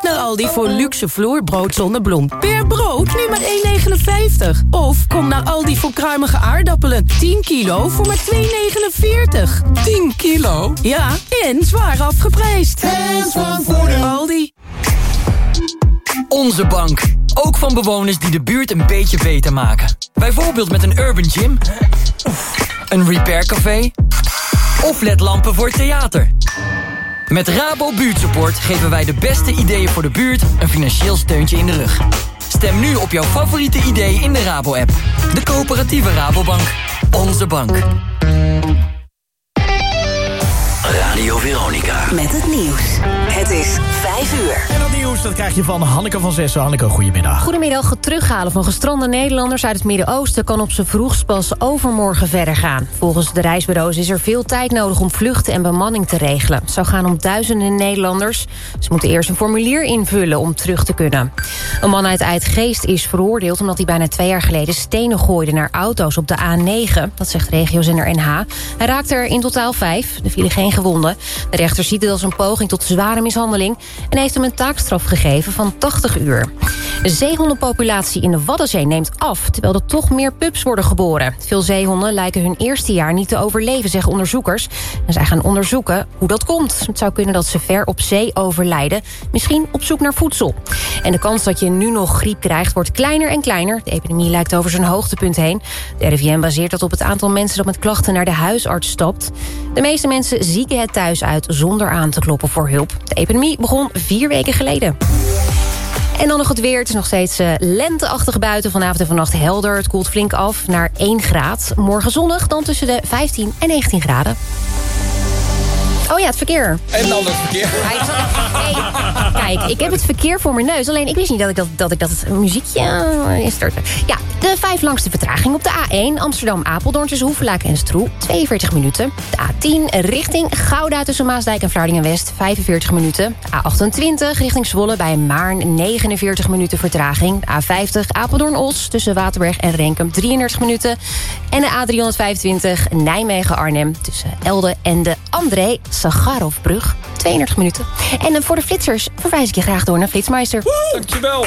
snel naar Aldi voor luxe vloerbrood zonder bloem. Per brood nu maar 1,59. Of kom naar Aldi voor kruimige aardappelen. 10 kilo voor maar 2,49. 10 kilo? Ja, en zwaar afgeprijsd. Hands van Voordeel. Aldi. Onze bank. Ook van bewoners die de buurt een beetje beter maken. Bijvoorbeeld met een urban gym. Een repaircafé. Of ledlampen voor theater. Met Rabo Buurtsupport geven wij de beste ideeën voor de buurt een financieel steuntje in de rug. Stem nu op jouw favoriete idee in de Rabo-app. De coöperatieve Rabobank. Onze bank. Radio Veronica. Met het nieuws. Het is 5 uur. En dat nieuws dat krijg je van Hanneke van Zessen. Hanneke, goedemiddag. Goedemiddag. Het terughalen van gestrande Nederlanders uit het Midden-Oosten... kan op z'n vroegst pas overmorgen verder gaan. Volgens de reisbureaus is er veel tijd nodig om vluchten en bemanning te regelen. Het zou gaan om duizenden Nederlanders. Ze moeten eerst een formulier invullen om terug te kunnen. Een man uit Uitgeest is veroordeeld omdat hij bijna twee jaar geleden... stenen gooide naar auto's op de A9. Dat zegt regiozender NH. Hij raakte er in totaal vijf. Er vielen geen De rechter ziet het als een poging tot zware mishandeling... en heeft hem een taakstraf gegeven van 80 uur. De zeehondenpopulatie in de Waddenzee neemt af... terwijl er toch meer pups worden geboren. Veel zeehonden lijken hun eerste jaar niet te overleven, zeggen onderzoekers. En zij gaan onderzoeken hoe dat komt. Het zou kunnen dat ze ver op zee overlijden. Misschien op zoek naar voedsel. En de kans dat je nu nog griep krijgt wordt kleiner en kleiner. De epidemie lijkt over zijn hoogtepunt heen. De RIVM baseert dat op het aantal mensen dat met klachten naar de huisarts stapt. De meeste mensen zieken het thuis uit zonder aan te kloppen voor hulp. De epidemie begon vier weken geleden. En dan nog het weer. Het is nog steeds uh, lenteachtig buiten. Vanavond en vannacht helder. Het koelt flink af naar 1 graad. Morgen zonnig dan tussen de 15 en 19 graden. Oh ja, het verkeer. En dan het verkeer. Hey, kijk, ik heb het verkeer voor mijn neus. Alleen ik wist niet dat ik dat, dat, ik dat muziekje uh, instartte. Ja, de vijf langste vertraging op de A1. Amsterdam-Apeldoorn tussen Hoevelaak en Stroe. 42 minuten. De A10 richting Gouda tussen Maasdijk en Vlaardingen-West. 45 minuten. A28 richting Zwolle bij Maarn. 49 minuten vertraging. De A50 Apeldoorn-Os tussen Waterberg en Renkum. 33 minuten. En de A325 Nijmegen-Arnhem tussen Elde en de André Sagarovbrug. 32 minuten. En voor de flitsers verwijs ik je graag door naar Flitsmeister. Dankjewel.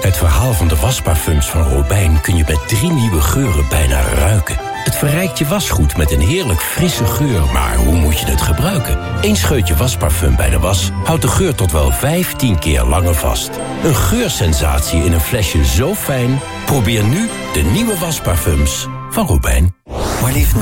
Het verhaal van de wasparfums van Robijn kun je met drie nieuwe geuren bijna ruiken. Het verrijkt je wasgoed met een heerlijk frisse geur, maar hoe moet je het gebruiken? Eén scheutje wasparfum bij de was houdt de geur tot wel 15 keer langer vast. Een geursensatie in een flesje zo fijn? Probeer nu de nieuwe wasparfums van Robijn. Maar liefst 39%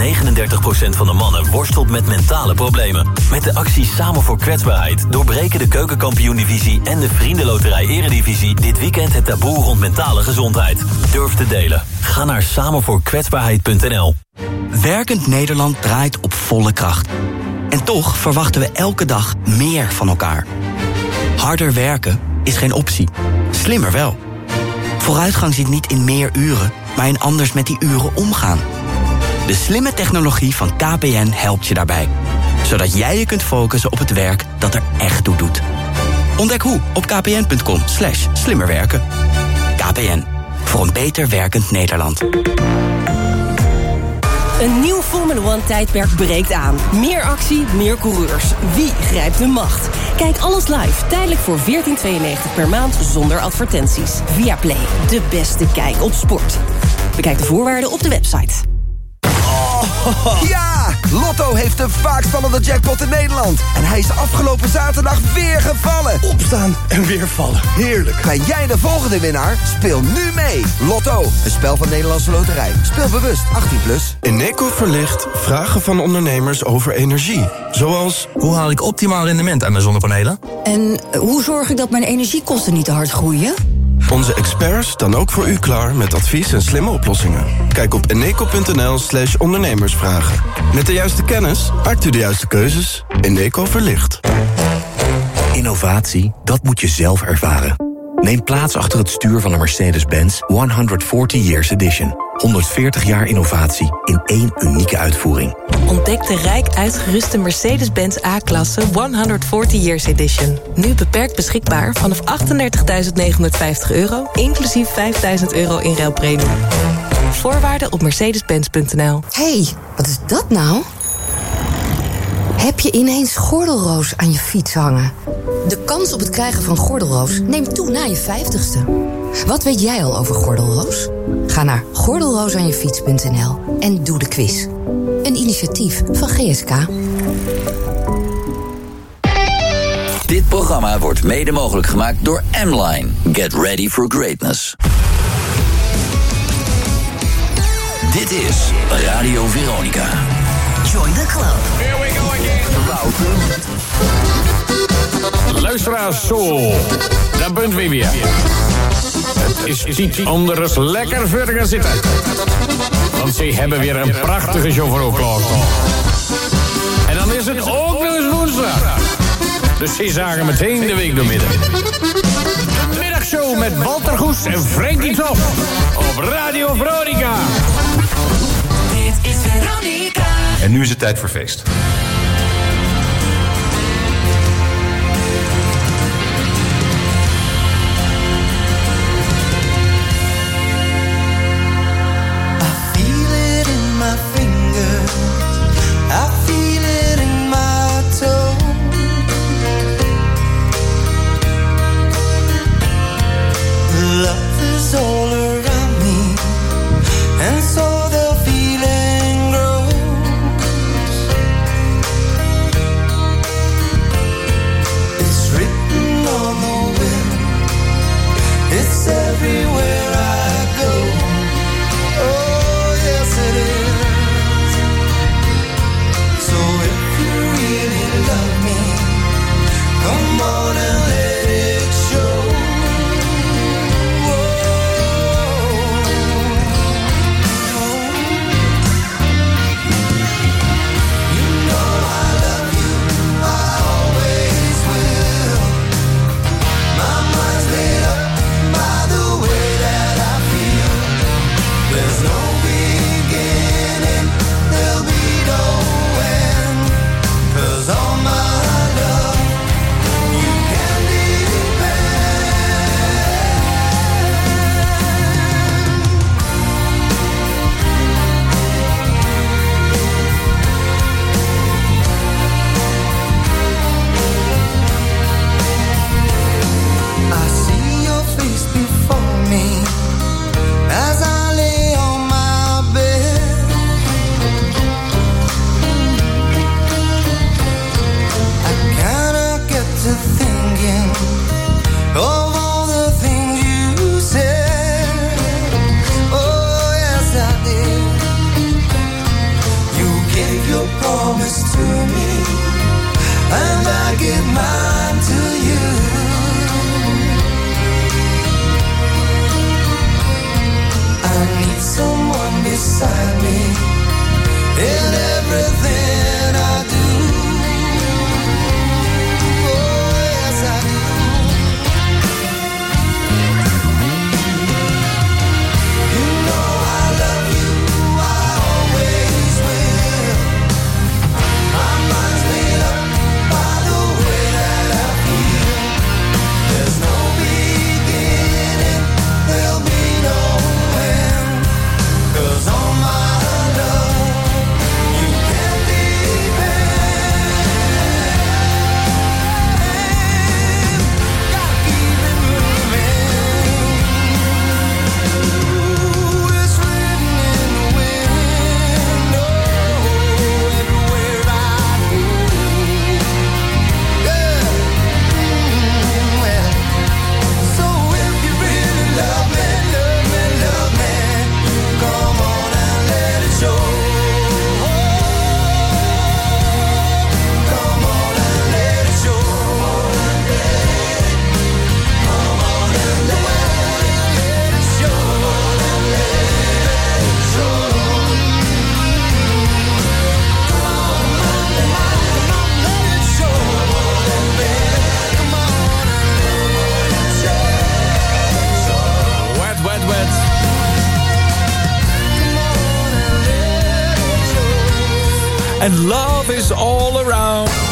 van de mannen worstelt met mentale problemen. Met de actie Samen voor Kwetsbaarheid doorbreken de keukenkampioen-divisie... en de Vriendenloterij Eredivisie dit weekend het taboe rond mentale gezondheid. Durf te delen. Ga naar samenvoorkwetsbaarheid.nl Werkend Nederland draait op volle kracht. En toch verwachten we elke dag meer van elkaar. Harder werken is geen optie. Slimmer wel. Vooruitgang zit niet in meer uren, maar in anders met die uren omgaan. De slimme technologie van KPN helpt je daarbij. Zodat jij je kunt focussen op het werk dat er echt toe doet. Ontdek hoe op kpn.com slash slimmerwerken. KPN, voor een beter werkend Nederland. Een nieuw Formula One tijdperk breekt aan. Meer actie, meer coureurs. Wie grijpt de macht? Kijk alles live, tijdelijk voor 14,92 per maand zonder advertenties. Via Play, de beste kijk op sport. Bekijk de voorwaarden op de website. Ja! Lotto heeft de vaakst vallende jackpot in Nederland. En hij is afgelopen zaterdag weer gevallen. Opstaan en weer vallen. Heerlijk. Ben jij de volgende winnaar? Speel nu mee. Lotto, een spel van Nederlandse Loterij. Speel bewust, 18+. Plus. Eneco verlicht vragen van ondernemers over energie. Zoals... Hoe haal ik optimaal rendement aan mijn zonnepanelen? En hoe zorg ik dat mijn energiekosten niet te hard groeien? Onze experts dan ook voor u klaar met advies en slimme oplossingen. Kijk op eneco.nl slash ondernemersvragen. Met de juiste kennis maakt u de juiste keuzes. Eneco verlicht. Innovatie, dat moet je zelf ervaren. Neem plaats achter het stuur van de Mercedes-Benz 140 Years Edition. 140 jaar innovatie in één unieke uitvoering. Ontdek de rijk uitgeruste Mercedes-Benz A-klasse 140 Years Edition. Nu beperkt beschikbaar vanaf 38.950 euro, inclusief 5.000 euro in ruilpremie. Voorwaarden op mercedes-benz.nl. hey, wat is dat nou? Heb je ineens gordelroos aan je fiets hangen? De kans op het krijgen van gordelroos neemt toe na je 50ste. Wat weet jij al over gordelroos? Ga naar gordelroosaanjefiets.nl en doe de quiz. Een initiatief van GSK. Dit programma wordt mede mogelijk gemaakt door M-Line. Get ready for greatness. Dit is Radio Veronica. Join the club. Here we go again. Luisteraars, zo. Daar bent we weer. Het is iets anders lekker voor gaan zitten. Want ze hebben weer een prachtige show voor klaarstaan. En dan is het ook nog eens woensdag. Dus ze zagen meteen de week door midden. De middagshow met Walter Goes en Frankie Top. Op Radio Veronica. Dit is Veronica. En nu is het tijd voor feest. And love is all around.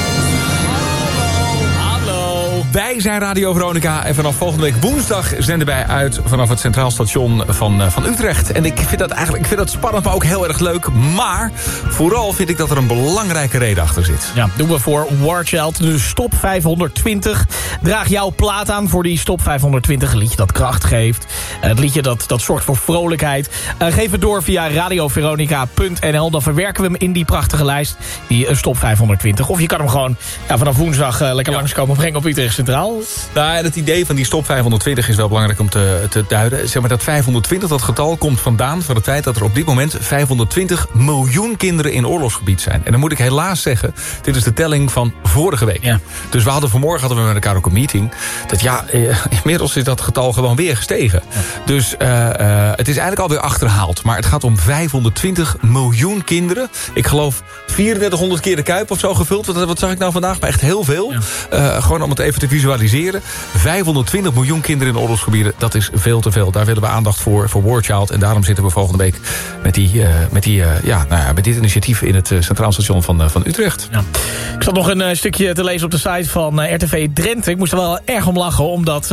Wij zijn Radio Veronica en vanaf volgende week woensdag zenden wij uit vanaf het Centraal Station van, eh, van Utrecht. En ik vind dat eigenlijk ik vind dat spannend, maar ook heel erg leuk. Maar vooral vind ik dat er een belangrijke reden achter zit. Ja, doen we voor Warchild, dus Stop 520. Draag jouw plaat aan voor die Stop 520, een liedje dat kracht geeft. Eh, Het liedje dat, dat zorgt voor vrolijkheid. Eh, geef het door via radioveronica.nl. Dan verwerken we hem in die prachtige lijst, die Stop 520. Of je kan hem gewoon ja, vanaf woensdag eh, lekker langskomen brengen op Utrecht Centraal. Nou, en het idee van die stop 520 is wel belangrijk om te, te duiden. Zeg maar dat 520, dat getal, komt vandaan van het feit dat er op dit moment 520 miljoen kinderen in oorlogsgebied zijn. En dan moet ik helaas zeggen, dit is de telling van vorige week. Dus we hadden vanmorgen hadden we met elkaar ook een meeting. Dat ja, eh, inmiddels is dat getal gewoon weer gestegen. Dus eh, eh, het is eigenlijk alweer achterhaald. Maar het gaat om 520 miljoen kinderen. Ik geloof 3400 keer de Kuip of zo gevuld. Wat, wat zag ik nou vandaag? Maar echt heel veel. Eh, gewoon om het even te visualiseren. 520 miljoen kinderen in oorlogsgebieden. Dat is veel te veel. Daar willen we aandacht voor, voor War Child. En daarom zitten we volgende week met, die, eh, met, die, eh, ja, nou ja, met dit initiatief... in het eh, Centraal Station van, van Utrecht. Ik zat nog een stukje te lezen op de site van RTV Drenthe. Ik moest er wel erg om lachen, omdat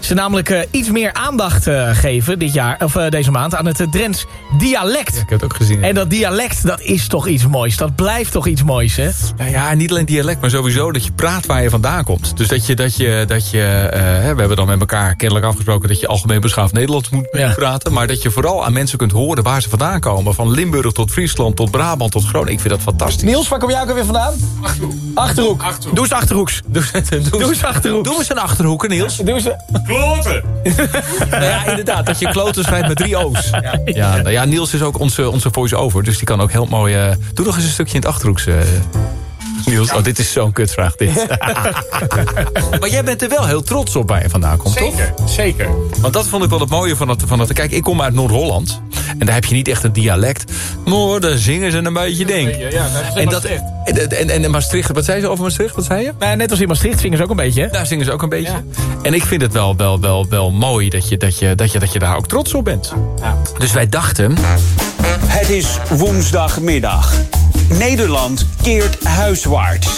ze namelijk iets meer aandacht geven dit jaar, of deze maand aan het Drents dialect. ik heb het ook gezien. En dat dialect, dat is toch iets moois. Dat blijft toch iets moois, hè? Nou ja, niet alleen dialect, maar sowieso dat je praat waar je vandaan komt. Dus dat je, dat je, dat je eh, hè, we hebben dan met elkaar kennelijk afgesproken... dat je algemeen beschaafd Nederlands moet praten. Maar dat je vooral aan mensen kunt horen waar ze vandaan komen. Van Limburg tot Friesland, tot Brabant, tot Groningen. Ik vind dat fantastisch. Niels, waar kom jij ook weer vandaan? Achterhoek. Achterhoek. Doe eens Achterhoeks. Doe, Doe eens Achterhoeks. Doe eens een Achterhoeken, Niels. Doe eens... Kloten! Nou ja, inderdaad, dat je kloten schrijft met drie O's. Ja, nou ja, Niels is ook onze, onze voice-over, dus die kan ook heel mooi... eh, doe nog eens een stukje in het Achterhoeks, eh, Niels. Oh, dit is zo'n kutvraag, dit. maar jij bent er wel heel trots op waar je vandaan komt, Zeker, toch? zeker. Want dat vond ik wel het mooie van het, van het... Kijk, ik kom uit Noord-Holland. En daar heb je niet echt een dialect. Maar daar zingen ze een beetje, denk Ja, ja, dat en, dat, Maastricht. en, en, en, Maastricht, wat zei ze over Maastricht? Wat zei je? Nou, net als in Maastricht zingen ze ook een beetje, hè? Daar zingen ze ook een beetje. En ik vind het wel, wel, wel, wel mooi dat je, dat, je, dat, je, dat je daar ook trots op bent. Dus wij dachten... Het is woensdagmiddag. Nederland keert huiswaarts.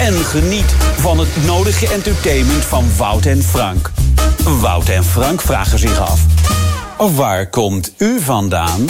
En geniet van het nodige entertainment van Wout en Frank. Wout en Frank vragen zich af. Waar komt u vandaan?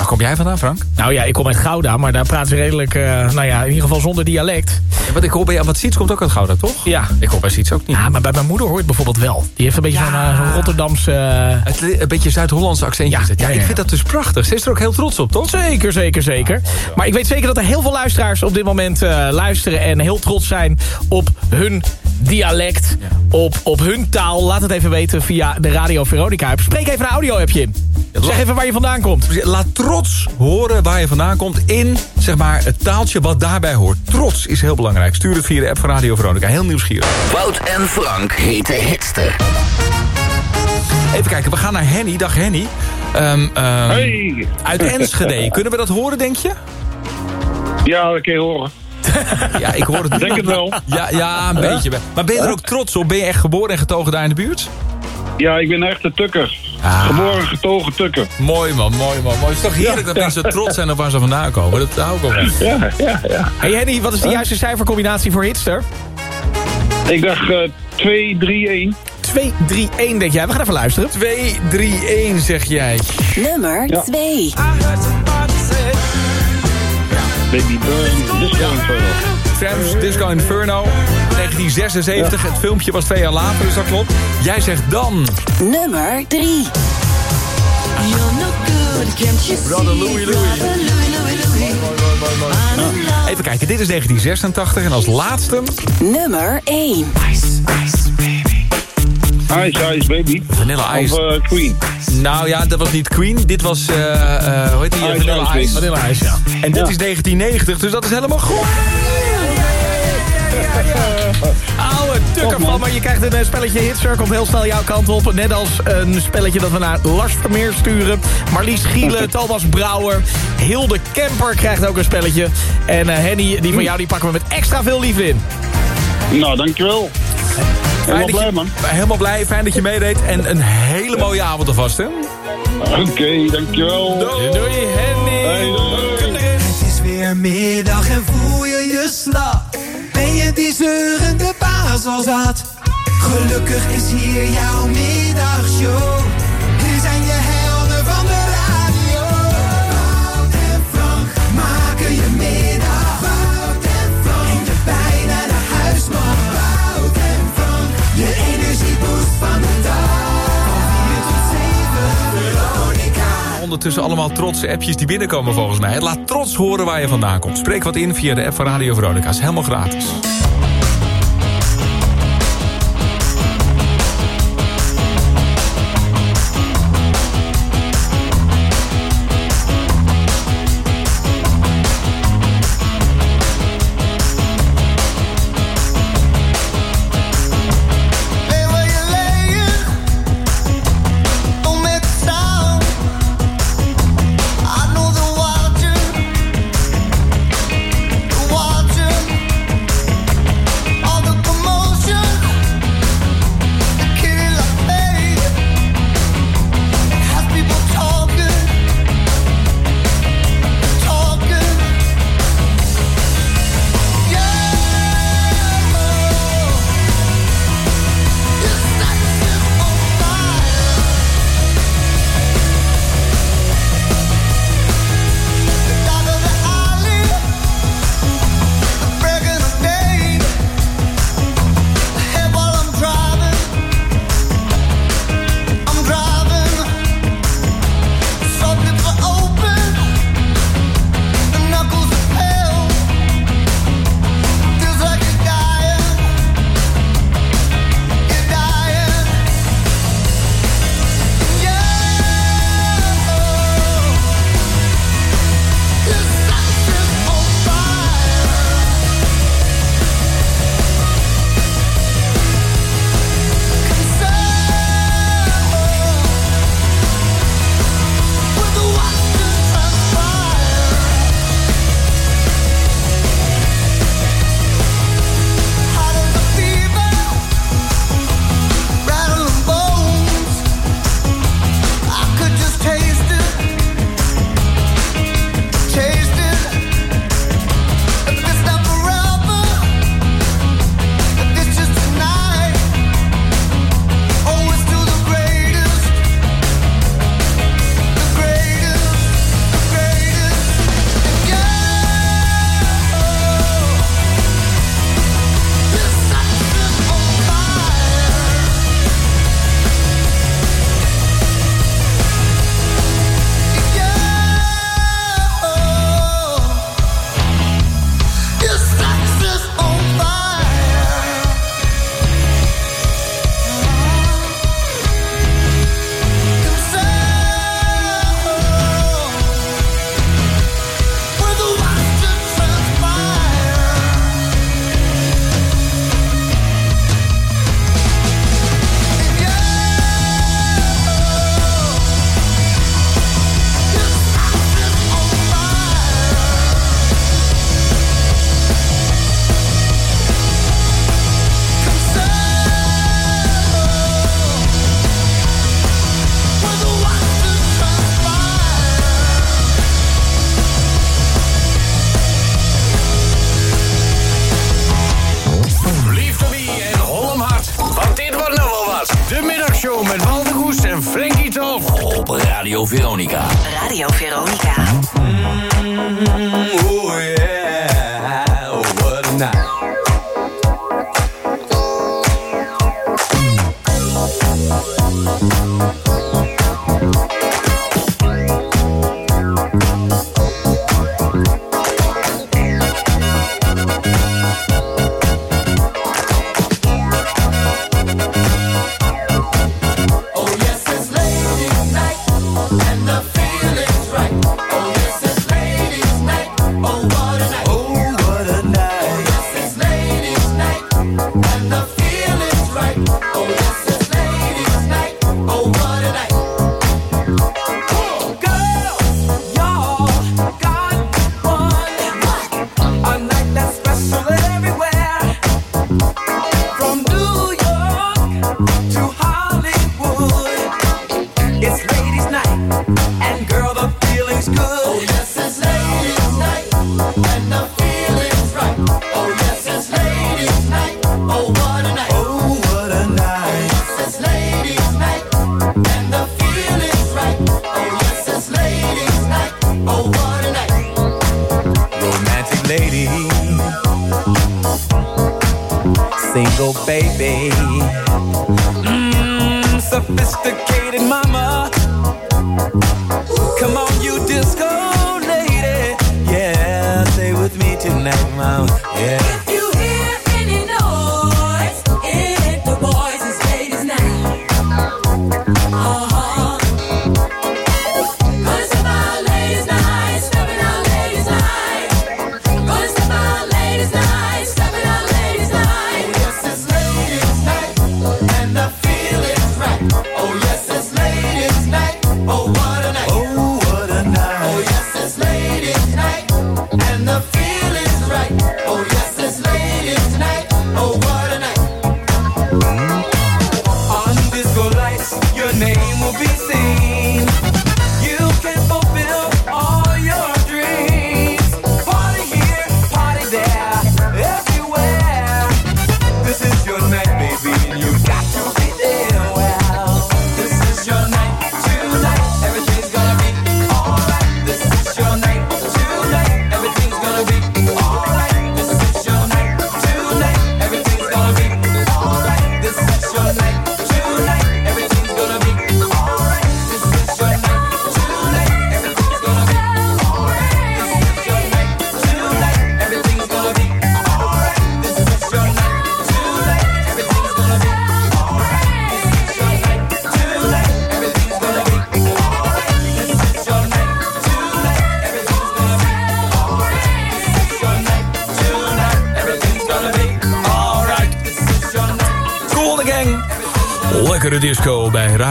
Waar kom jij vandaan, Frank? Nou ja, ik kom uit Gouda, maar daar praten ze redelijk, eh, nou ja, in ieder geval zonder dialect. Ja, wat ik hoor bij wat Siets komt ook uit Gouda, toch? Ja. Ik hoor bij Siets ook niet. Ja, maar bij mijn moeder hoort bijvoorbeeld wel. Die heeft een beetje zo'n eh, Rotterdamse... eh, Het, een beetje Zuid-Hollandse accentje Ja. Ja, ik vind dat dus prachtig. Ze is er ook heel trots op, toch? Zeker, zeker, zeker. Maar ik weet zeker dat er heel veel luisteraars op dit moment luisteren... en heel trots zijn op hun dialect, op, op hun taal. Laat het even weten via de Radio Veronica app. Spreek even een audio-appje in. Zeg even waar je vandaan komt. Laat trots horen waar je vandaan komt in zeg maar, het taaltje wat daarbij hoort. Trots is heel belangrijk. Stuur het via de app van Radio Veronica. Heel nieuwsgierig. Wout en Frank hete hitster. Even kijken, we gaan naar Henny. Dag Henny. Ehm, ehm, Hey. Uit Enschede. Kunnen we dat horen, denk je? Ja, dat kun je horen. Ja, ik hoor het Denk het wel. Ja, ja een beetje. wel. Maar ben je er ook trots op? Ben je echt geboren en getogen daar in de buurt? Ja, ik ben echt een tukker. Ah. Geboren getogen tukker. Mooi man, mooi man. Mooi. Het is toch heerlijk dat Ja. mensen trots zijn op waar ze vandaan komen. Dat hou ik ook van. Ja, ja, ja. Hey Henny, wat is de juiste cijfercombinatie voor Hitster? Ik dacht eh 2, 3, 1. 2, 3, 1 denk jij. We gaan even luisteren. 2, 3, 1 zeg jij. Nummer 2. Baby Burn, Disco Inferno. Trams, Disco Inferno, 1976. Het filmpje was twee jaar later, dus dat klopt. Jij zegt dan... Nummer 3. Brother Louie Louie. Even kijken, dit is 1986 en als laatste... Nummer 1. Ice Ice Baby. Vanilla Ice. Of eh, Queen. Nou ja, dat was niet Queen. Dit was, eh, eh, hoe heet die? Ice Vanilla Ice, Ice. Vanilla Ice, ja. En dit is 1990, dus dat is helemaal goed. Oude tukker van, maar je krijgt een eh, spelletje Hitser. Komt heel snel jouw kant op. Net als een spelletje dat we naar Lars Vermeer sturen. Marlies Gielen, Thomas Brouwer. Hilde Kemper krijgt ook een spelletje. En Henny, die van jou, die pakken we met extra veel liefde in. Nou, dankjewel. Helemaal blij, man. Helemaal blij, fijn dat je meedeed. En een hele mooie avond alvast, hè? Oké, dankjewel. Doei, doei Henny. Het is weer middag en voel je je slap. Ben je die zeurende baas zat? Gelukkig is hier jouw middagshow ondertussen allemaal trots appjes die binnenkomen volgens mij. Laat trots horen waar je vandaan komt. Spreek wat in via de app van Radio Veronica. Is helemaal gratis.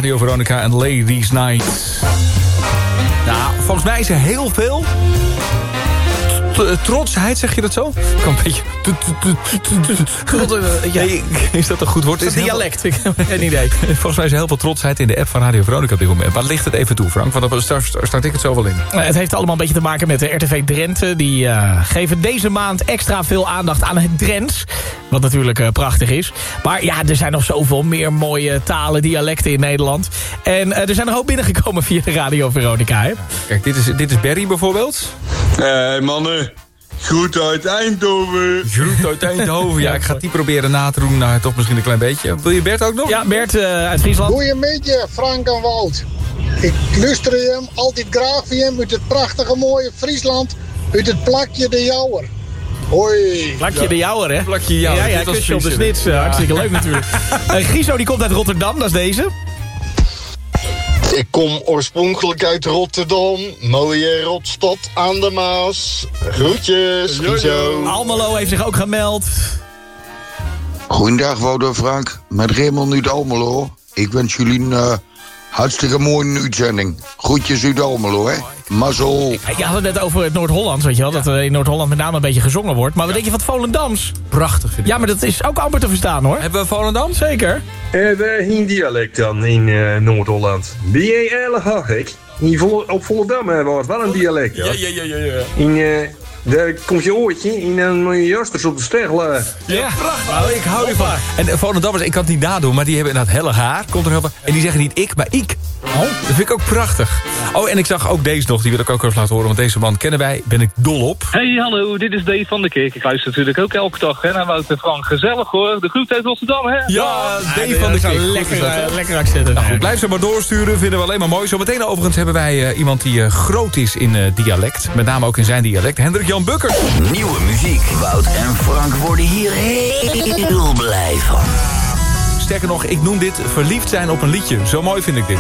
Radio Veronica en Ladies Night. Nou, volgens mij is er heel veel... Trotsheid, zeg je dat zo? Ik kan een beetje... Nee, is dat een goed woord? Het is veel- dialect, ik heb geen idee. Volgens mij is er heel veel trotsheid in de app van Radio Veronica op dit moment. Maar ligt het even toe, Frank? Want dan start, start ik het zo wel in. Eh, Het heeft allemaal een beetje te maken met de RTV Drenthe. Die eh, geven deze maand extra veel aandacht aan het Drents. Wat natuurlijk eh, prachtig is. Maar ja, er zijn nog zoveel meer mooie talen, dialecten in Nederland. En eh, er zijn er ook binnengekomen via de Radio Veronica. Hè? Kijk, dit is, dit is Barry bijvoorbeeld. Hé mannen, goed uit Eindhoven. Groet uit Eindhoven. Ja, ik ga die proberen na te doen. Nou, toch misschien een klein beetje. Wil je Bert ook nog? Ja, Bert eh, uit Friesland. Goedemiddag, Frank en Wout. Ik luister hem altijd graag hem uit het prachtige mooie Friesland, uit het plakje de Jouwer. Hoi. Plakje de Jouwer, hè? Plakje Jouwer, Ja, ja, was kusje op de snits. eh, Ja. Hartstikke leuk natuurlijk. Eh Giso die komt uit Rotterdam, dat is deze. Ik kom oorspronkelijk uit Rotterdam, mooie rotstad aan de Maas. Groetjes, Guido. Almelo heeft zich ook gemeld. Goedendag, Wouter Frank. Met Raymond uit Almelo. Ik wens jullie een eh, hartstikke mooie uitzending. Groetjes uit Almelo, hè. Mazzel. Je had het net over het Noord-Hollands, weet je wel. Dat er in Noord-Holland met name een beetje gezongen wordt. Maar wat denk je van het Volendams? Prachtig Ja, maar dat is ook amper te verstaan, hoor. Hebben we Volendam? Zeker. Hebben we een dialect dan in eh, Noord-Holland? In Vol op Volendam hebben we wel een dialect, ja. Ja, ja, ja, ja. ja. In, eh, daar komt je oortje en dan moet je jasters op de stegel. Ja, prachtig. Nou, ik hou ervan. En de Volendammers, ik kan het niet nadoen, maar die hebben inderdaad helle haar. Komt er. En die zeggen niet ik, maar ik. Oh, dat vind ik ook prachtig. Oh, en ik zag ook deze nog, die wil ik ook even laten horen. Want deze man kennen wij, ben ik dol op. Hey, hallo, dit is Dave van der Kerk. Ik luister natuurlijk ook elke dag hè, naar Wouter Frank. Gezellig hoor, de groet uit Rotterdam, hè? Ja, Dave van der Kik. Lekker, eh, lekker accent. Nou goed, blijf ze maar doorsturen, vinden we alleen maar mooi. Zometeen overigens hebben wij eh, iemand die eh, groot is in eh, dialect. Met name ook in zijn dialect. Hendrik Jan Bukker. Nieuwe muziek. Wout en Frank worden hier heel blij van. Sterker nog, ik noem dit verliefd zijn op een liedje. Zo mooi vind ik dit.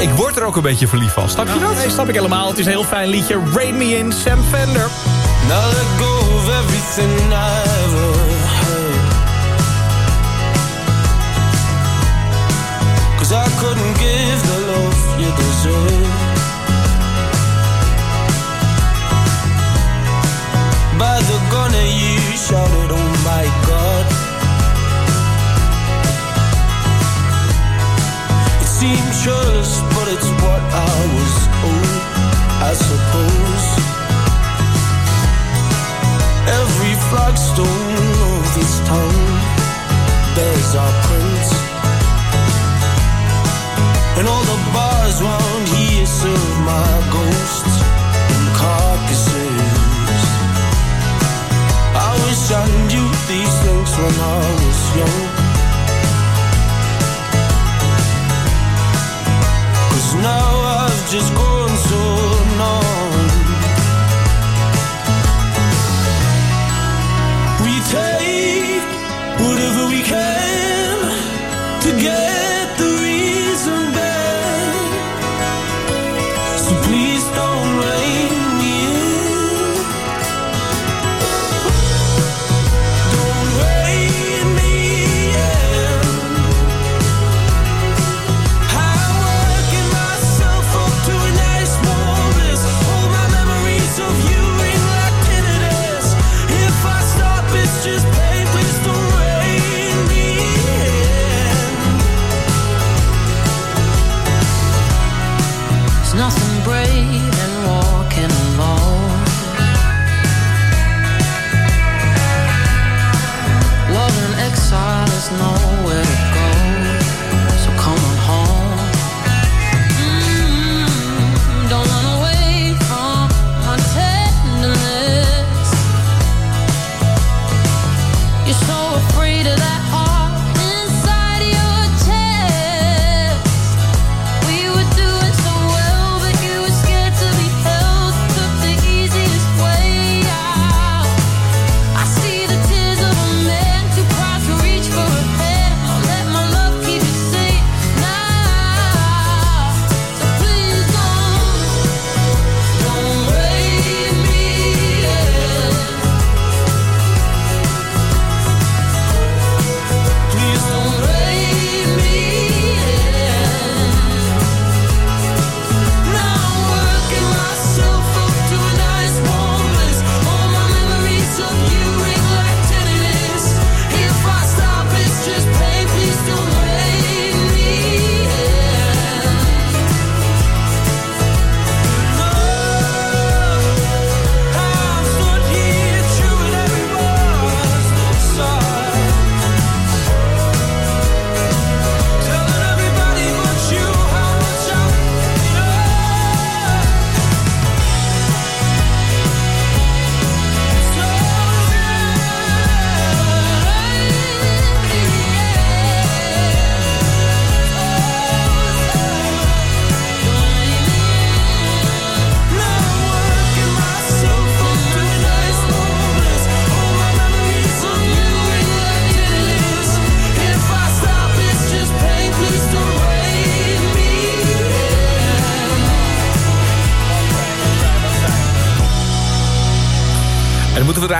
Ik word er ook een beetje verliefd van. Snap je dat? Nee, snap ik helemaal. Het is een heel fijn liedje. Rain Me In, Sam Fender. Now let go of everything I ever heard. Cause I couldn't give the love you deserve. it's what I was owed, I suppose. Every flagstone of this town bears our prints, and all the bars round here serve my ghosts and carcasses. I wish I knew these things when I was young. Cause now I've just so numb. We take whatever we can to get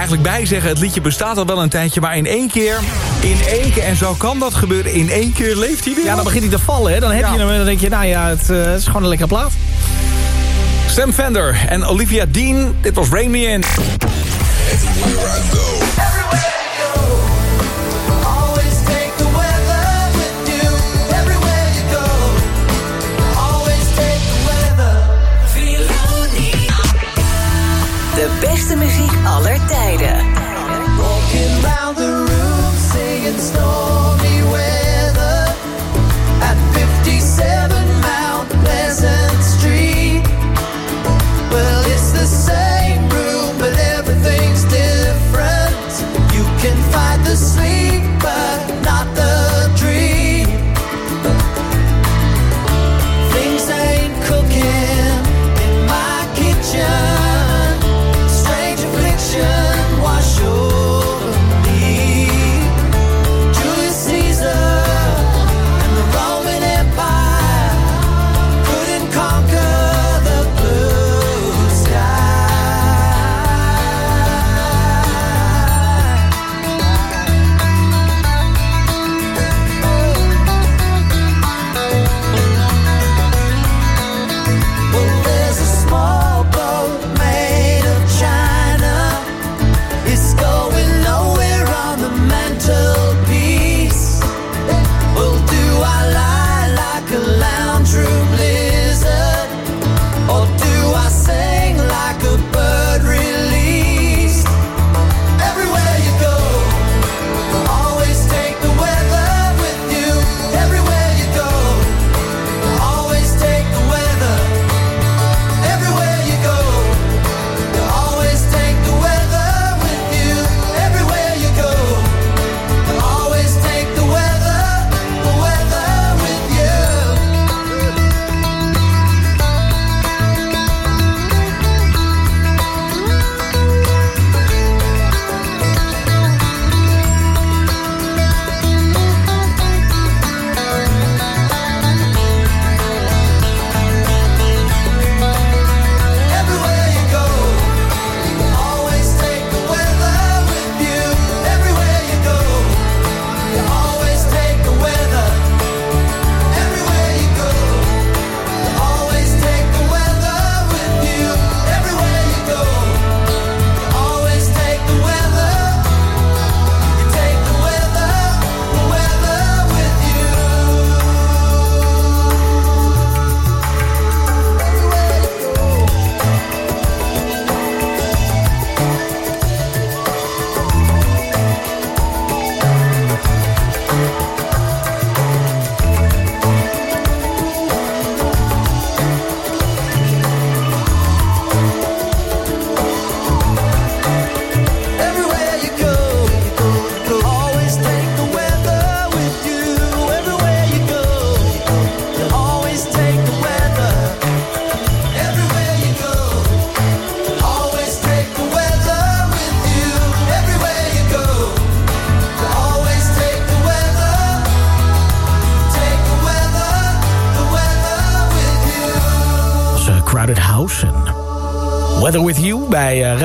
eigenlijk bij zeggen, het liedje bestaat al wel een tijdje... maar in één keer, in één keer, en zo kan dat gebeuren... in één keer leeft hij weer. Ja, dan begint hij te vallen, hè. Dan heb je dan denk je, nou ja, eh, het, is gewoon een lekkere plaat. Sam Fender en Olivia Dean, dit was Rain Me In. Everywhere go. De beste muziek aller later.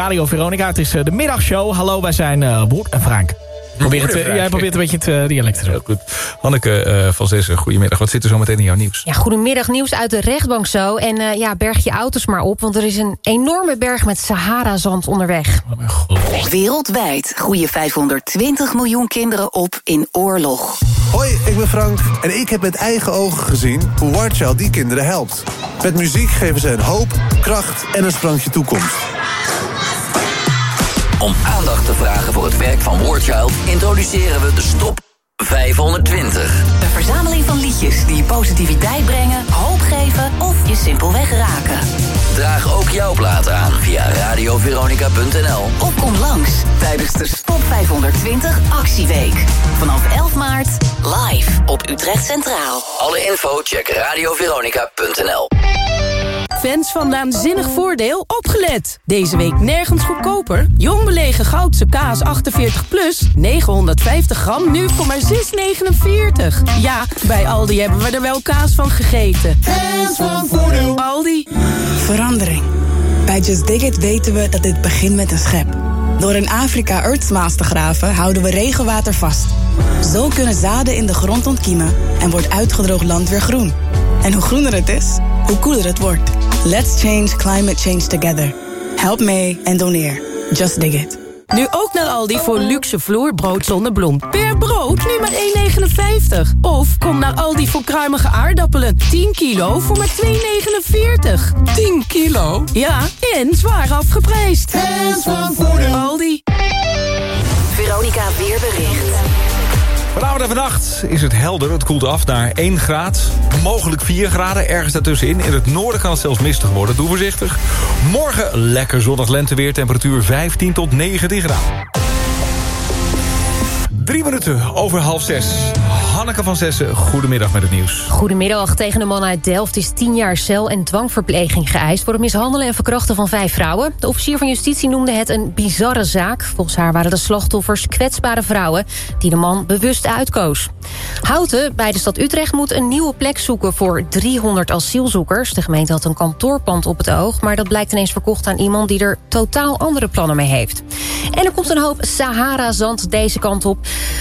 Radio Veronica. Het is eh, de middagshow. Hallo, wij zijn eh Boer en Frank. Probeer het, eh, jij probeert een beetje het eh, dialect te doen. Goed. Hanneke eh, van Zessen, goedemiddag. Wat zit er zo meteen in jouw nieuws? Ja, goedemiddag, nieuws uit de rechtbank zo. En eh, ja, berg je auto's maar op, want er is een enorme berg met Sahara-zand onderweg. Wereldwijd groeien 520 miljoen kinderen op in oorlog. Hoi, ik ben Frank en ik heb met eigen ogen gezien hoe War Child die kinderen helpt. Met muziek geven ze hen hoop, kracht en een sprankje toekomst. Om aandacht te vragen voor het werk van Warchild introduceren we de Stop 520. Een verzameling van liedjes die je positiviteit brengen, hoop geven of je simpelweg raken. Draag ook jouw plaat aan via radioveronica.nl. Of kom langs tijdens de Stop 520 Actieweek. Vanaf 11 maart live op Utrecht Centraal. Alle info check radioveronica.nl. Fans van Naanzinnig Voordeel, opgelet! Deze week nergens goedkoper. Jong belegen goudse kaas 48 plus, 950 gram, nu voor maar 6,49. Ja, bij Aldi hebben we er wel kaas van gegeten. Fans van Voordeel. Aldi. Verandering. Bij Just Dig It weten we dat dit begint met een schep. Door in Afrika Earthsmaals te graven houden we regenwater vast. Zo kunnen zaden in de grond ontkiemen en wordt uitgedroogd land weer groen. En hoe groener het is, hoe koeler het wordt. Let's change climate change together. Help mee en doneer. Just Dig It. Nu ook naar Aldi voor luxe vloerbrood zonder bloem. Per brood nu maar 1,59. Of kom naar Aldi voor kruimige aardappelen. 10 kilo voor maar 2,49. 10 kilo? Ja, en zwaar afgeprijsd. Fans van Voordeel. Aldi. Veronica Weerbericht. Vanavond en vannacht is het helder. Het koelt af naar 1 graad. Mogelijk 4 graden. Ergens daartussenin. In het noorden kan het zelfs mistig worden. Doe voorzichtig. Morgen lekker zonnig lenteweer. Temperatuur 15 tot 19 graden. Drie minuten over half zes. Hanneke van Zessen, goedemiddag met het nieuws. Goedemiddag. Tegen een man uit Delft is 10 jaar cel en dwangverpleging geëist... voor het mishandelen en verkrachten van vijf vrouwen. De officier van justitie noemde het een bizarre zaak. Volgens haar waren de slachtoffers kwetsbare vrouwen... die de man bewust uitkoos. Houten bij de stad Utrecht moet een nieuwe plek zoeken... voor 300 asielzoekers. De gemeente had een kantoorpand op het oog... maar dat blijkt ineens verkocht aan iemand... die er totaal andere plannen mee heeft. En er komt een hoop Sahara-zand deze kant op.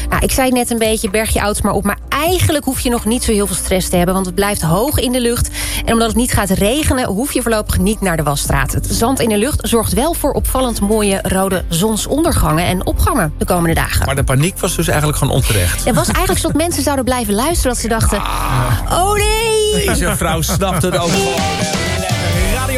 Nou, ik zei net een beetje, berg je auto's maar op... maar eigenlijk hoef je nog niet zo heel veel stress te hebben... want het blijft hoog in de lucht. En omdat het niet gaat regenen, hoef je voorlopig niet naar de wasstraat. Het zand in de lucht zorgt wel voor opvallend mooie rode zonsondergangen... en opgangen de komende dagen. Maar de paniek was dus eigenlijk gewoon onterecht. Er was eigenlijk mensen zouden blijven luisteren... dat ze dachten, oh nee! Deze vrouw snapt het ook gewoon.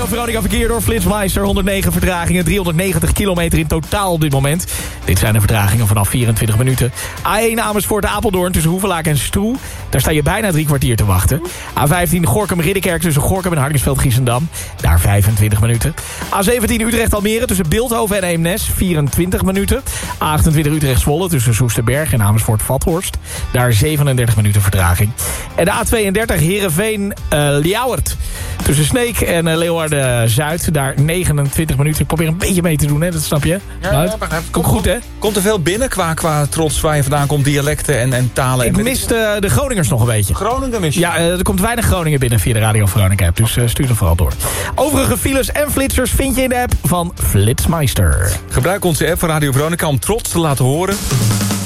Radio Veronica verkeer door Flitsmeister. 109 vertragingen, 390 kilometer in totaal op dit moment. Dit zijn de vertragingen vanaf 24 minuten. A1 Amersfoort Apeldoorn tussen Hoevelaak en Stroe. Daar sta je bijna drie kwartier te wachten. A15 Gorkum Ridderkerk tussen Gorkum en Hardingsveld Giesendam. Daar 25 minuten. A17 Utrecht Almere tussen Beeldhoven en Eemnes. 24 minuten. A28 Utrecht Zwolle tussen Soesterberg en Amersfoort Vathorst. Daar 37 minuten vertraging. En de A32 Heerenveen uh, Ljouwert. Tussen Sneek en uh, Leeuwarden-Zuid. Daar 29 minuten. Ik probeer een beetje mee te doen, hè? dat snap je. Ja, ja. Komt goed, hè? Komt er veel binnen qua, qua trots waar je vandaan komt, dialecten en, en talen? Ik en uh, de Groningers nog een beetje. Groningen mis je? Ja, uh, er komt weinig Groningen binnen via de Radio Veronica app. Dus uh, stuur er vooral door. Overige files en flitsers vind je in de app van Flitsmeister. Gebruik onze app van Radio Veronica om trots te laten horen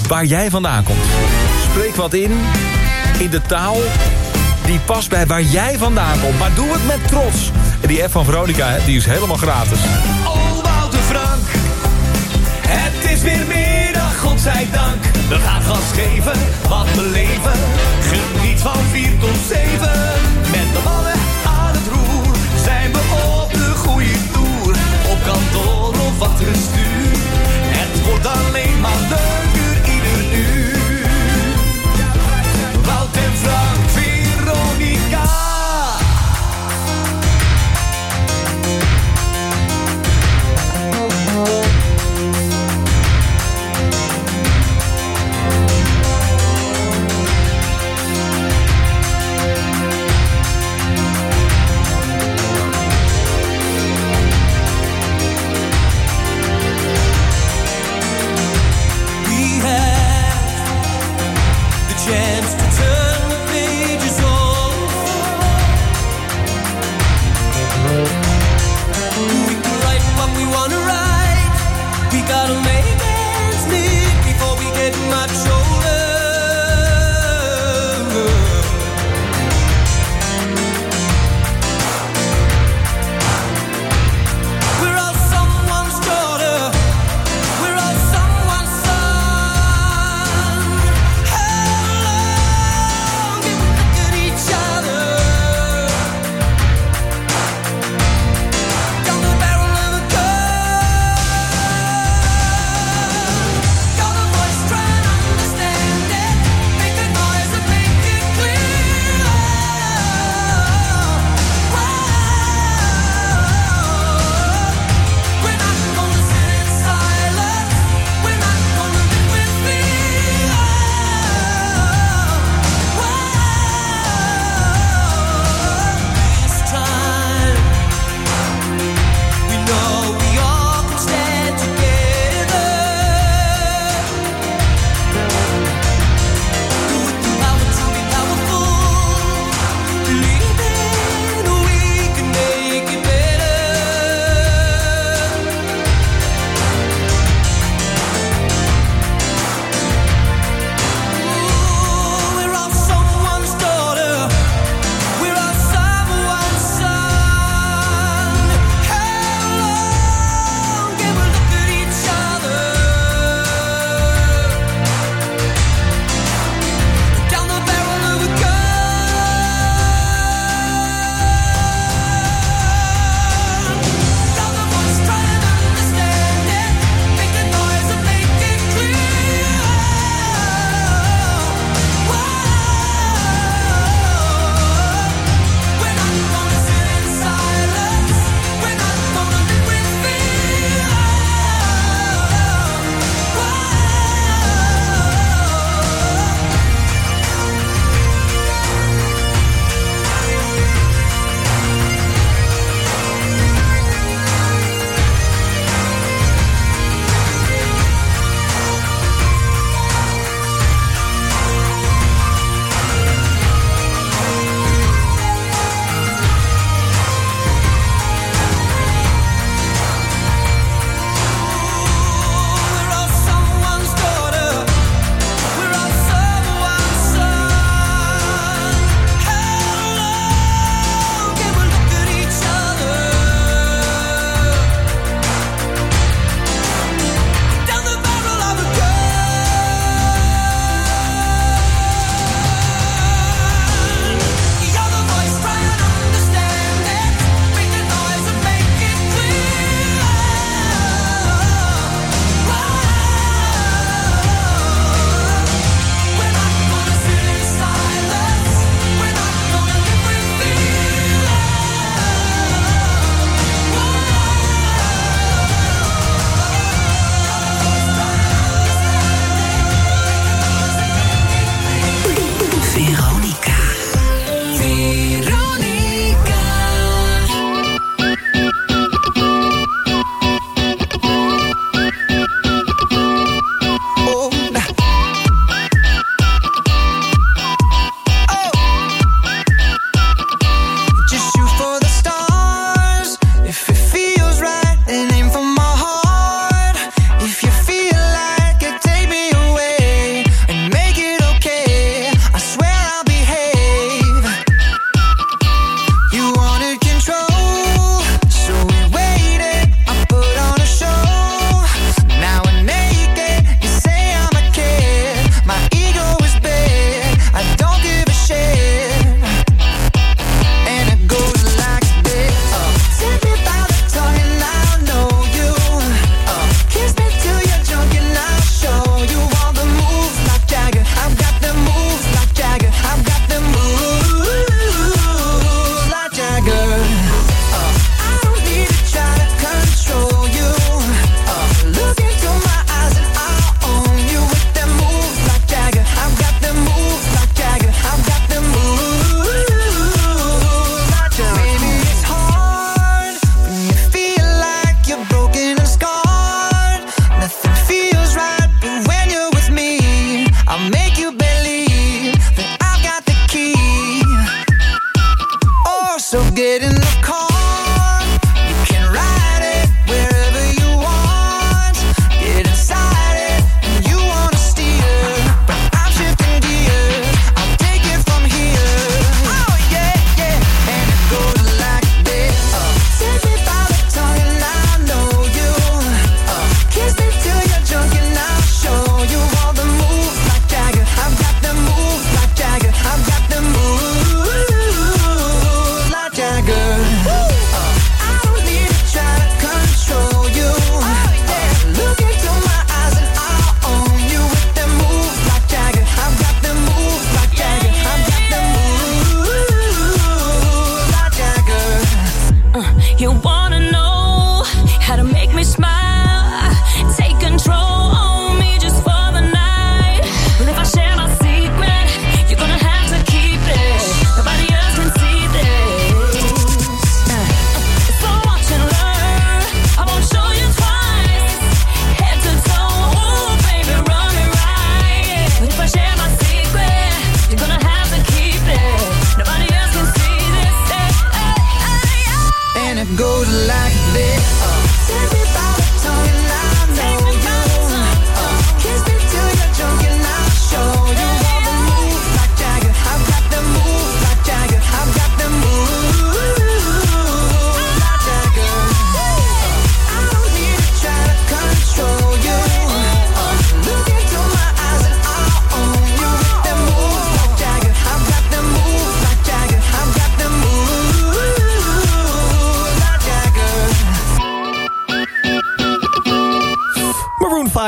waar jij vandaan komt. Spreek wat in, in de taal die past bij waar jij vandaan komt. Maar doe het met trots. En die app van Veronica, die is helemaal gratis. Oh, Wouter Frank. Het is weer middag, godzijdank. We gaan gas geven, wat beleven. Geniet van 4 tot 7. Met de mannen aan het roer. Zijn we op de goede toer. Op kantoor of wat er stuur. Het wordt alleen maar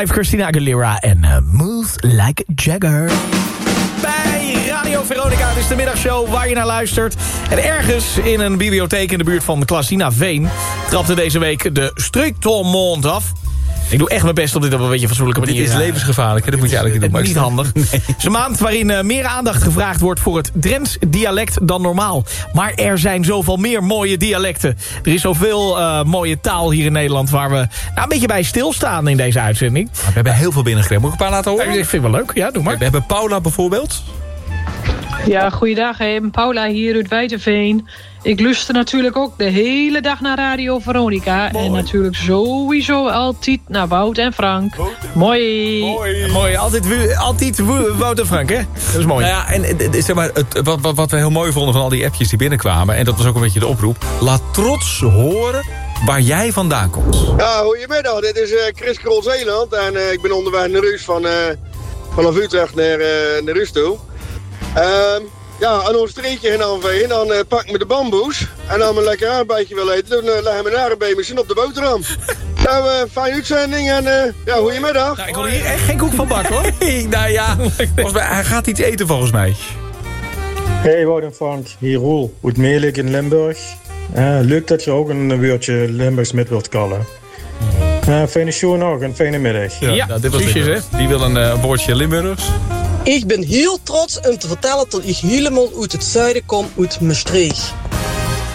Live, Christina Aguilera en eh, Move Like Jagger. Bij Radio Veronica, het is de middagshow waar je naar luistert. En ergens in een bibliotheek in de buurt van Klasina Veen... trapte deze week de Streektomond af. Ik doe echt mijn best om dit op een beetje fatsoenlijke Dit manier... is eh, levensgevaarlijk, hè? dat moet je eigenlijk niet doen. niet Maar- handig. Het is een maand waarin eh, meer aandacht gevraagd wordt voor het Drents dialect dan normaal. Maar er zijn zoveel meer mooie dialecten. Er is zoveel eh, mooie taal hier in Nederland waar we nou, een beetje bij stilstaan in deze uitzending. We hebben heel veel binnengekregen. Moet ik een paar laten horen? Ik vind het wel leuk, ja, doe maar. We hebben Paula bijvoorbeeld. Ja, goeiedag. Paula hier uit Wijtenveen. Ik luister natuurlijk ook de hele dag naar Radio Veronica. En natuurlijk sowieso altijd naar Wout en Frank. Mooi. Mooi. Mooi. Altijd, altijd Wout en Frank, hè? Dat is mooi. Nou ja, en eh, zeg maar, het, wat, wat, wat we heel mooi vonden van al die appjes die binnenkwamen... en dat was ook een beetje de oproep... laat trots horen waar jij vandaan komt. Ja, goedemiddag. Dit is eh, Chris Krol Zeeland. En eh, ik ben onderweg naar Ruus van, eh, vanaf Utrecht naar, eh naar Ruus toe. Ehm, ja, aan ons streetje in aanveen. Dan eh, pak ik me de bamboes. En dan een lekker aardbeidje wil eten. Dan uh, leggen we een aardbei misschien op de boterham. nou, eh fijne uitzending en eh, ja, goedemiddag. Nou, ik wil hier echt geen koek van bakken, hoor. nou ja, volgens mij, hij gaat iets eten volgens mij. Hey Wout en Frank, hier Roel uit Meelik in Limburg. Eh, leuk dat je ook een woordje Limburgs met wilt kallen. Fijne show nog, een fijne middag. nou, dit was Limburg. Die wil een woordje Limburgs. Ik ben heel trots om te vertellen dat ik helemaal uit het zuiden kom, uit Maastricht.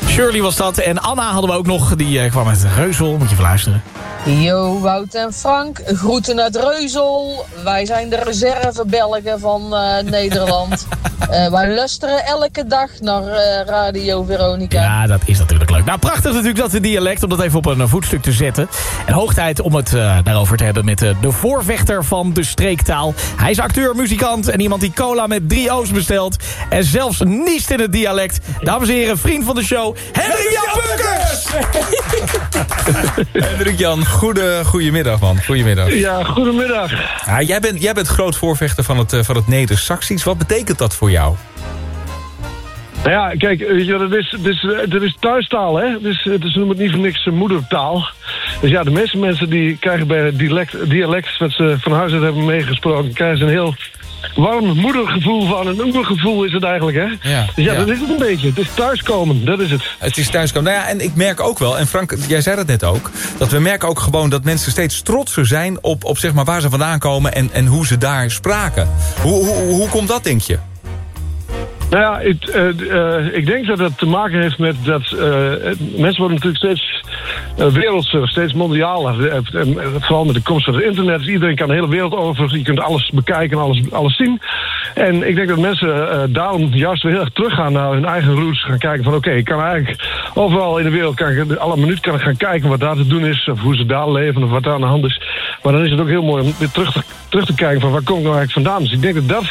Shirley was dat. En Anna hadden we ook nog. Die eh, kwam uit Reuzel. Moet je verluisteren. Yo, Wout en Frank, groeten uit Reuzel. Wij zijn de reservebelgen van eh, Nederland. Eh, wij luisteren elke dag naar eh, Radio Veronica. Ja, dat is natuurlijk leuk. Nou, prachtig natuurlijk dat de dialect, om dat even op een voetstuk te zetten. En hoog tijd om het eh, daarover te hebben met eh, de voorvechter van de streektaal. Hij is acteur, muzikant en iemand die cola met drie O's bestelt. En zelfs niest in het dialect. Dames en heren, vriend van de show, Hendrik Jan Bukkers! Hendrik Jan, goede, goedemiddag man. Goedemiddag. Ja, goedemiddag. Ja, jij, bent, jij bent groot voorvechter van het, eh, van het Neder-Saxisch. Wat betekent dat voor jou? Nou ja, kijk, weet je, het is, het is, het is thuistaal, hè? Dus, het is noemen het niet voor niks eh, moedertaal. Dus ja, de meeste mensen die krijgen bij het dialect, dialect wat ze van huis uit hebben meegesproken, krijgen ze een heel warm moedergevoel van. Een oergevoel is het eigenlijk, hè? Ja, dus ja, ja. dat is het een beetje. Het is thuiskomen, dat is het. Het is thuiskomen. Nou ja, en ik merk ook wel, en Frank, jij zei dat net ook... dat we merken ook gewoon dat mensen steeds trotser zijn... op, op zeg maar waar ze vandaan komen en, en hoe ze daar spraken. Hoe, hoe, hoe komt dat, denk je? Nou ja, ik, eh, eh, ik denk dat het te maken heeft met dat eh, mensen worden natuurlijk steeds uh, wereldser, steeds mondialer. Eh, eh, vooral met de komst van het internet. Dus iedereen kan de hele wereld over. Je kunt alles bekijken, alles, alles zien. En ik denk dat mensen eh, daarom juist weer heel erg teruggaan naar hun eigen roots. Gaan kijken van oké, ik kan eigenlijk overal in de wereld, kan ik, alle minuut kan ik gaan kijken wat daar te doen is. Of hoe ze daar leven of wat daar aan de hand is. Maar dan is het ook heel mooi om weer terug te, terug te kijken van waar kom ik nou eigenlijk vandaan. Dus ik denk dat dat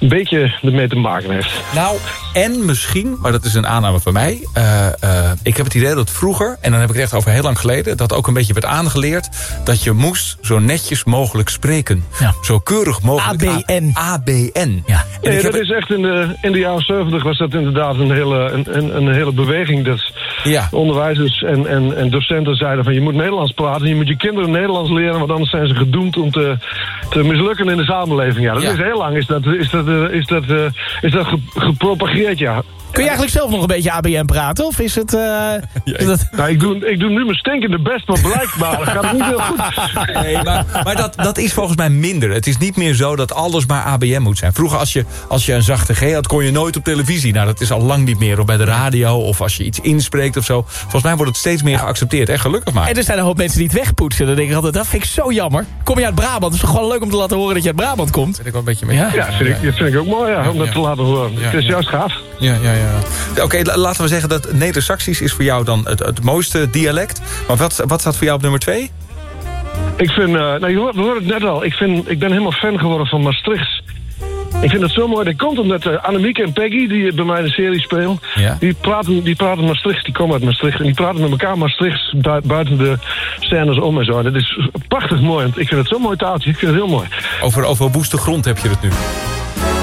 een beetje ermee te maken heeft. Nou, en misschien, maar dat is een aanname van mij... Uh, uh, ik heb het idee dat vroeger, en dan heb ik het echt over heel lang geleden... dat ook een beetje werd aangeleerd... dat je moest zo netjes mogelijk spreken. Ja. Zo keurig mogelijk. ABN. ABN. Ja. En nee, dat is echt in de, in de jaren 70 was dat inderdaad een hele, een, een, een hele beweging. Dat ja. onderwijzers en, en, en docenten zeiden van je moet Nederlands praten. Je moet je kinderen Nederlands leren, want anders zijn ze gedoemd om te, te mislukken in de samenleving. Ja, dat Ja. is heel lang is dat, is dat, eh, is dat, eh, is dat ge- gepropageerd, ja. Kun je eigenlijk zelf nog een beetje ABN praten? Of is het... eh, dat... Nou, ik doe, ik doe nu mijn stinkende best, maar blijkbaar gaat het niet heel goed. Nee, maar, maar dat, dat is volgens mij minder. Het is niet meer zo dat alles maar ABM moet zijn. Vroeger als je, als je een zachte G had, kon je nooit op televisie. Nou, dat is al lang niet meer. Of bij de radio, of als je iets inspreekt of zo. Volgens mij wordt het steeds meer geaccepteerd. En gelukkig maar. En er zijn een hoop mensen die het wegpoetsen. Dan denk ik altijd, dat vind ik zo jammer. Kom je uit Brabant? Het is toch gewoon leuk om te laten horen dat je uit Brabant komt? Ben ik wel een beetje mee. Ja. Ja, vind ik, dat vind ik ook mooi ja, om dat te laten horen. Ja, het is ja. juist gaaf. Ja, ja, ja. Oké, la- laten we zeggen dat Neder-Saxisch is voor jou dan het, het mooiste dialect. Maar wat, wat staat voor jou op nummer twee? Ik vind, eh nou, je hoort, we hoorden het net al, ik, vind, ik ben helemaal fan geworden van Maastrichts. Ik vind het zo mooi. Dat komt omdat uh, Annemiek en Peggy, die bij mij in de serie spelen... Ja. Die, praten, die praten Maastrichts, die komen uit Maastricht. En die praten met elkaar Maastrichts bui- buiten de scènes om en zo. Dat is prachtig mooi. Ik vind het zo'n mooi taaltje. Ik vind het heel mooi. Over, over woeste grond heb je het nu.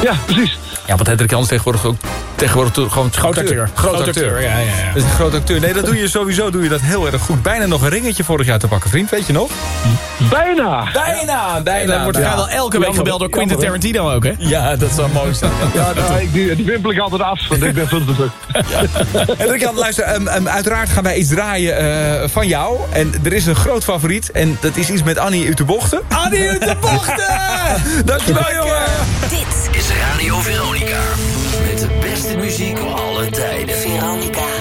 Ja, precies. Ja, want Hendrik Jans tegenwoordig ook Tegenwoordig gewoon Groot acteur. Groot Groot acteur. acteur, ja, ja, ja. Dat is een groot acteur. Nee, dat doe je sowieso doe je dat heel erg goed. Bijna nog een ringetje vorig jaar te pakken, vriend. Weet je nog? Bijna! Bijna, bijna. Dat wordt vrijwel elke week gebeld door Quentin? Tarantino ook, hè? Ja, dat zou mooi zijn. Ja, nou, ik, die, die wimpel ik altijd af, want ik ben veel te druk. En Rick, luister, ehm, ehm, uiteraard gaan wij iets draaien eh, van jou. En er is een groot favoriet. En dat is iets met Annie uit de Bochten. Annie uit de Bochten! Dankjewel, jongen! Is Radio Veronica. Met de beste muziek alle tijden. Veronica.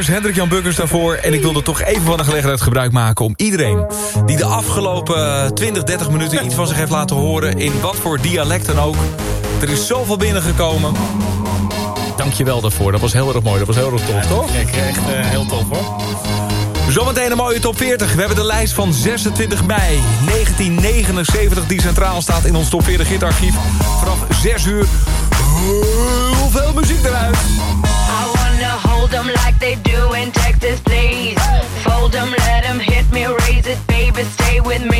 Bukkers, Hendrik-Jan Bukkers daarvoor. En ik wilde toch even van de gelegenheid gebruik maken... om iedereen die de afgelopen 20, 30 minuten iets van zich heeft laten horen... in wat voor dialect dan ook. Er is zoveel binnengekomen. Dank je wel daarvoor. Dat was heel erg mooi. Dat was heel erg tof, toch? Echt, echt eh, heel tof, hoor. Zometeen een mooie top 40. We hebben de lijst van 26 mei 1979... die centraal staat in ons top 40 hitarchief. Vanaf 6 uur heel veel muziek eruit. I hold them like they do in Texas, please. Fold them, let them hit me, raise it, baby, stay with me.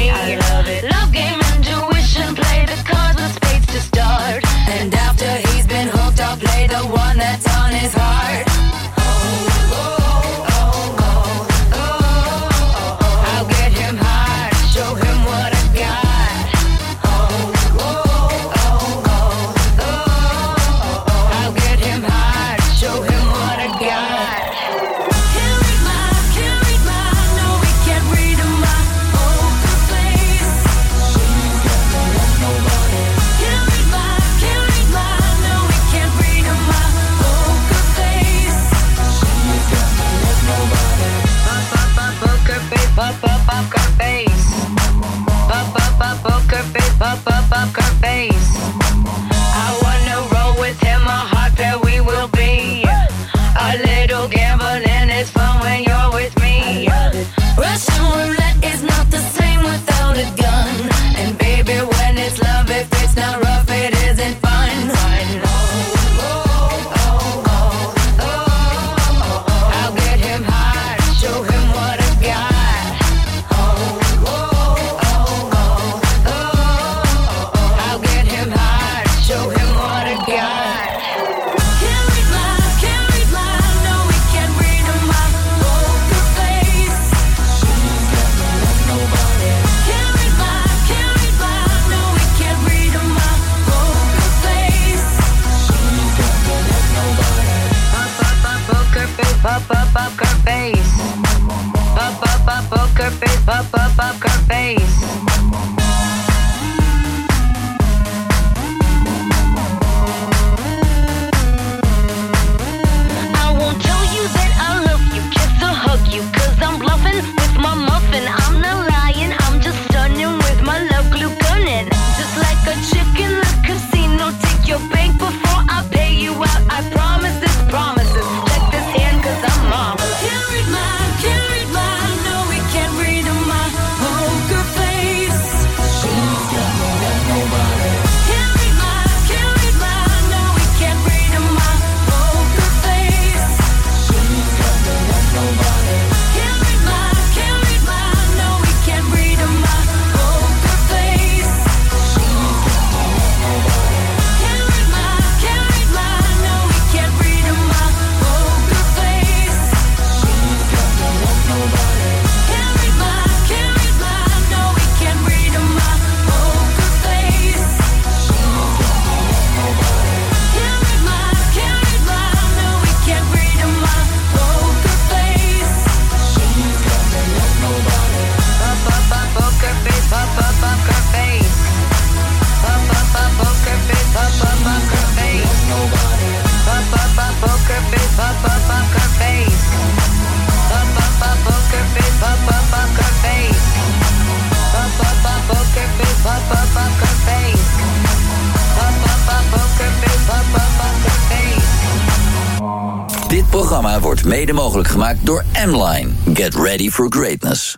Gemaakt door M-Line. Get ready for greatness.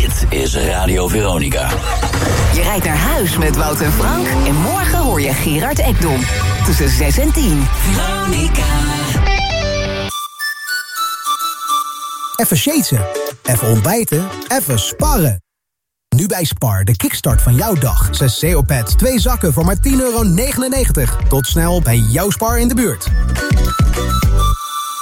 Dit is Radio Veronica. Je rijdt naar huis met Wout en Frank. En morgen hoor je Gerard Ekdom. Tussen 6 en 10. Veronica. Even shaten, even ontbijten, even sparren. Nu bij Spar, de kickstart van jouw dag. 6 CO-pads, 2 zakken voor maar 10,99 euro. Tot snel bij jouw Spar in de buurt.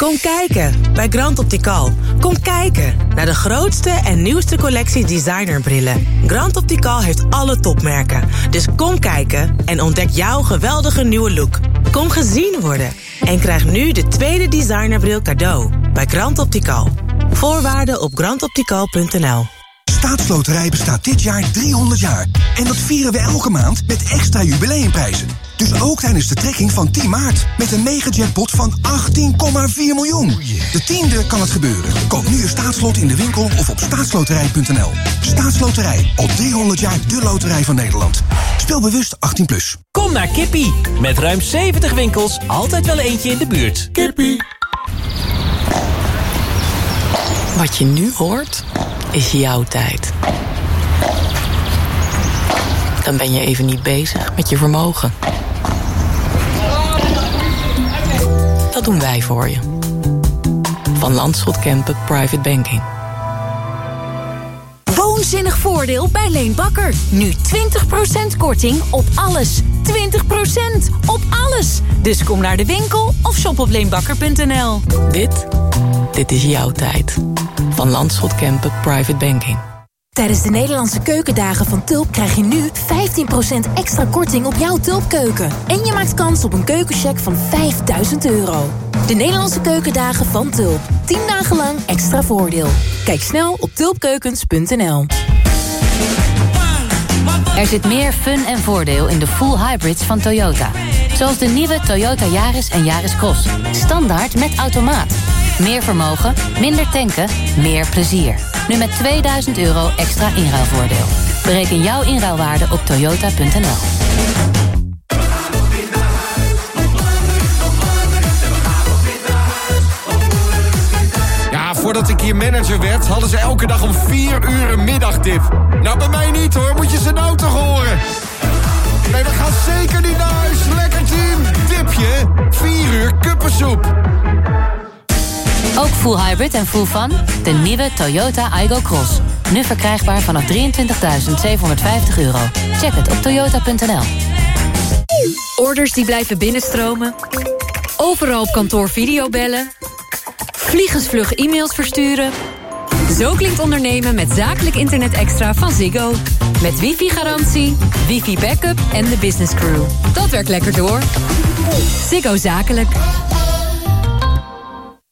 Kom kijken bij Grand Optical. Kom kijken naar de grootste en nieuwste collectie designerbrillen. Grand Optical heeft alle topmerken. Dus kom kijken en ontdek jouw geweldige nieuwe look. Kom gezien worden en krijg nu de tweede designerbril cadeau bij Grand Optical. Voorwaarden op grandoptical.nl Staatsloterij bestaat dit jaar 300 jaar. En dat vieren we elke maand met extra jubileumprijzen. Dus ook tijdens de trekking van 10 maart. Met een megajackpot van 18,4 miljoen. De tiende kan het gebeuren. Koop nu een staatslot in de winkel of op staatsloterij.nl. Staatsloterij. Al 300 jaar de loterij van Nederland. Speel bewust 18+. Plus. Kom naar Kippie. Met ruim 70 winkels, altijd wel eentje in de buurt. Kippie. Wat je nu hoort, is jouw tijd. Dan ben je even niet bezig met je vermogen. Dat doen wij voor je. Van Landschot Kempen Private Banking. Woonzinnig voordeel bij Leen Bakker. Nu 20% korting op alles. 20% op alles. Dus kom naar de winkel of shop op leenbakker.nl. Dit, dit is jouw tijd. Van Landschot Kempen Private Banking. Tijdens de Nederlandse keukendagen van Tulp krijg je nu 15% extra korting op jouw Tulpkeuken. En je maakt kans op een keukencheck van 5000 euro. De Nederlandse keukendagen van Tulp. 10 dagen lang extra voordeel. Kijk snel op tulpkeukens.nl. Er zit meer fun en voordeel in de full hybrids van Toyota. Zoals de nieuwe Toyota Yaris en Yaris Cross. Standaard met automaat. Meer vermogen, minder tanken, meer plezier. Nu met 2000 euro extra inruilvoordeel. Bereken jouw inruilwaarde op toyota.nl. Ja, voordat ik hier manager werd, hadden ze elke dag om 4 uur een middagdip. Nou, bij mij niet hoor, moet je ze nou toch horen. Nee, we gaan zeker niet naar huis. Lekker team. Dipje, 4 uur kuppensoep. Ook full hybrid en full fun? De nieuwe Toyota Aygo Cross. Nu verkrijgbaar vanaf 23.750 euro. Check het op toyota.nl. Orders die blijven binnenstromen. Overal op kantoor videobellen. Vliegensvlug e-mails versturen. Zo klinkt ondernemen met zakelijk internet extra van Ziggo. Met wifi-garantie, wifi-backup en de business crew. Dat werkt lekker door. Ziggo Zakelijk.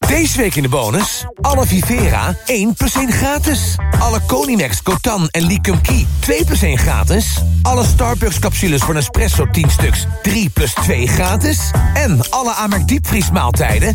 Deze week in de bonus. Alle Vivera 1 plus 1 gratis. Alle Conimax, Cotan en Liquum Key 2 plus 1 gratis. Alle Starbucks capsules voor Nespresso 10 stuks 3 plus 2 gratis. En alle Amerk diepvriesmaaltijden